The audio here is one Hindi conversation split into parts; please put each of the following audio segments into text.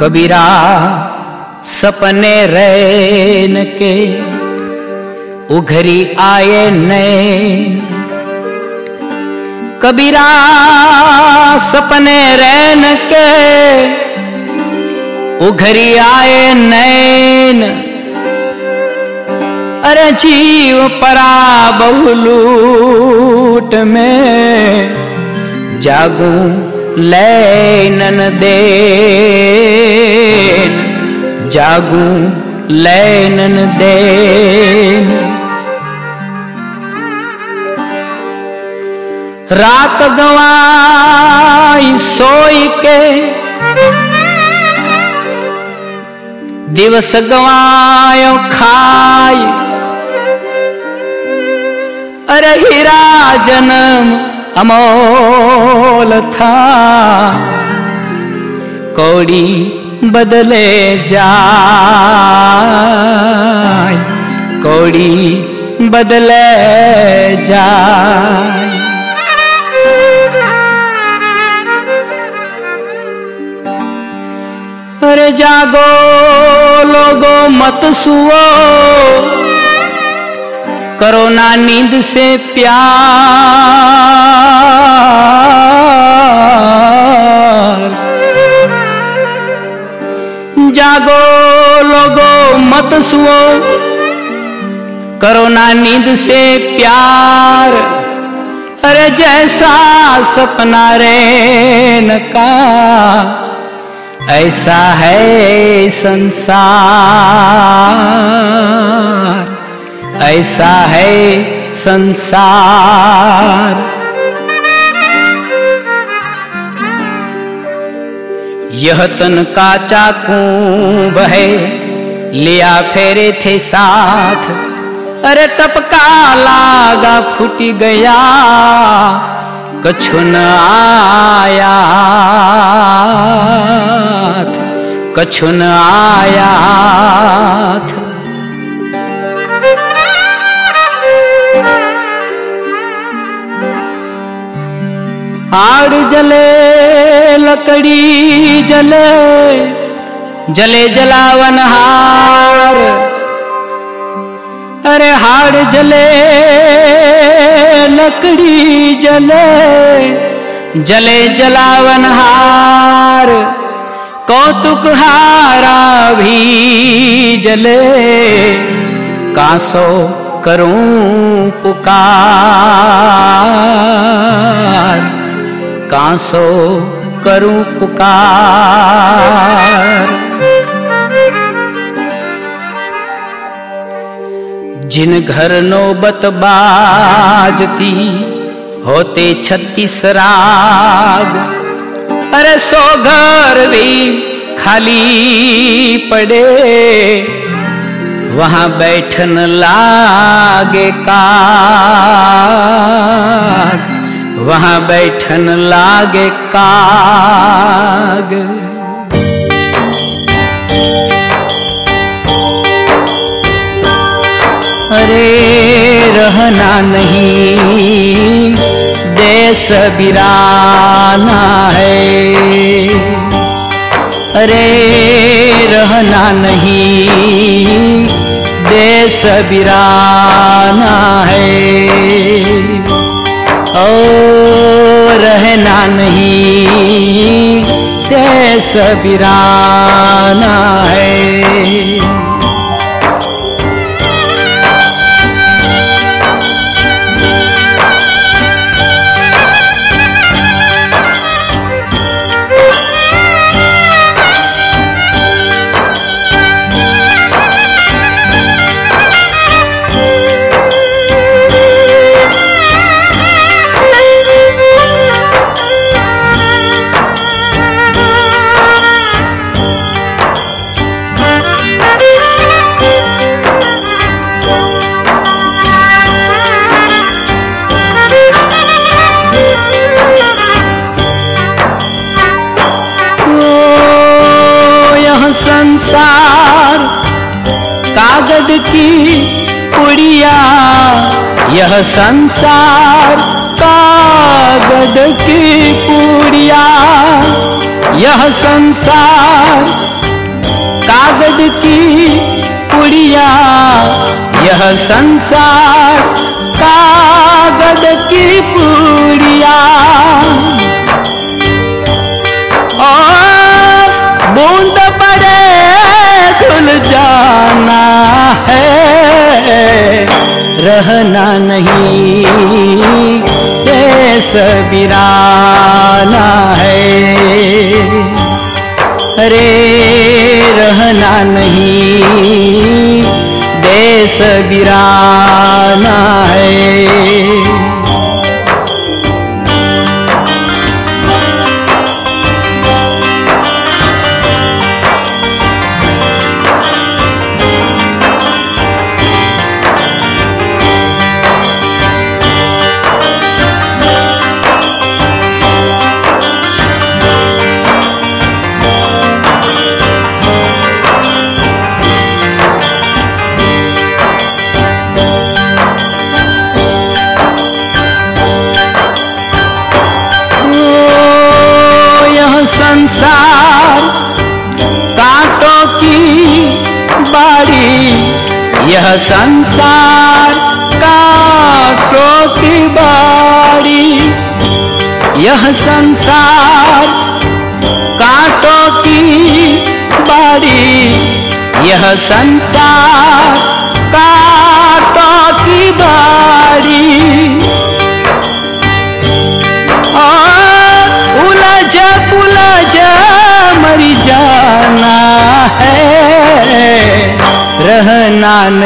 कबीरा सपने रैन के उघरी आए नैन। कबीरा सपने रैन के उघरी आए नैन। अरे जीव परा बहुलूट में जागू लैनन दे जागू लैनन दे रात गवाई सोई के। दिवस गवायो खाई। अरे हीरा जन्म अमोल था। कौड़ी बदले जाय कौड़ी बदले जाय अरे जागो लोगो मत सुओ। करो ना नींद से प्यार। जागो, लोगो, मत सुओ। करो ना नींद से प्यार। अरे जैसा सपना रेन का, ऐसा है संसार। ऐसा है संसार। यह तन का चाकू बहे लिया फेरे थे साथ। अरे टपका लागा फूट गया कछु न आया। कछु न आया। आड़ जले, लकड़ी जले जले जलावन हार। अरे हाड़ जले, लकड़ी जले जले जलावन हार। कौतुक हारा भी जले, कासो करूँ पुकार। कासो करूँ पुकार। जिन घर नौबत बाजती, होते छत्तीस राग। अरे सो घर भी खाली पड़े, वहाँ बैठन लागे काग। वहाँ बैठन लागे काग। अरे रहना नहीं, देश बिराना है। अरे रहना नहीं, देश बिराना है। ओ रहना नहीं कैसा बिराना है। संसार कागद की पुड़िया यह संसार कागद की पुड़िया यह संसार कागद की पुड़िया रहना नहीं देश बिराना है। अरे रहना नहीं देश बिराना है। यह संसार का की बाड़ी यह संसार कांटों की बाड़ी यह संसार कांटों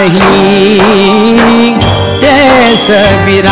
नहीं ी। केसविर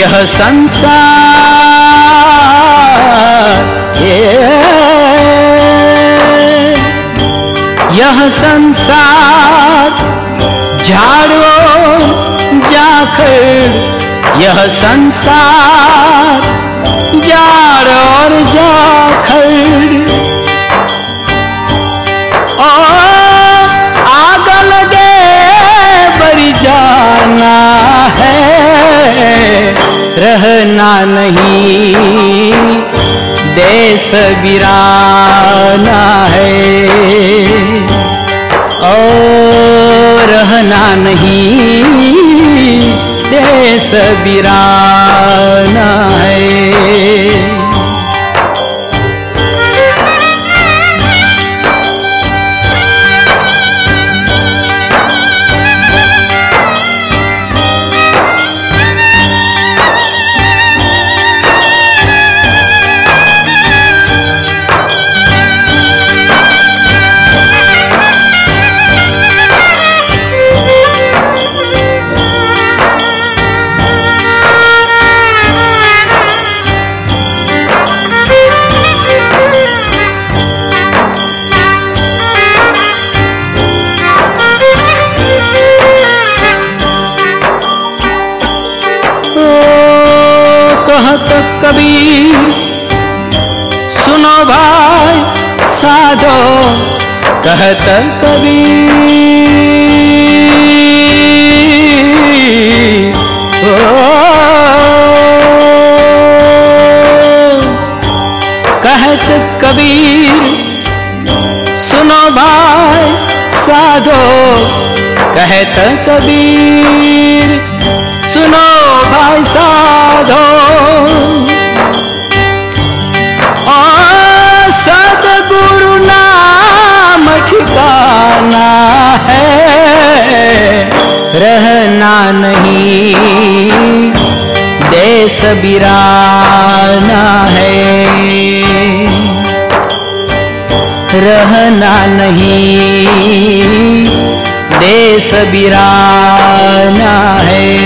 यह संसार यह संसार झाड़ो जाखड़ यह संसार जाड़ नहीं। देश बिराना है और रहना नहीं। देश बिराना है। Jonathan. देश है। रहना नहीं देश बिराना है।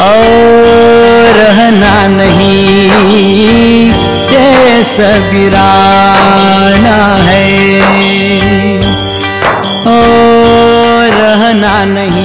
और रहना नहीं देश बिराना है। और रहना नहीं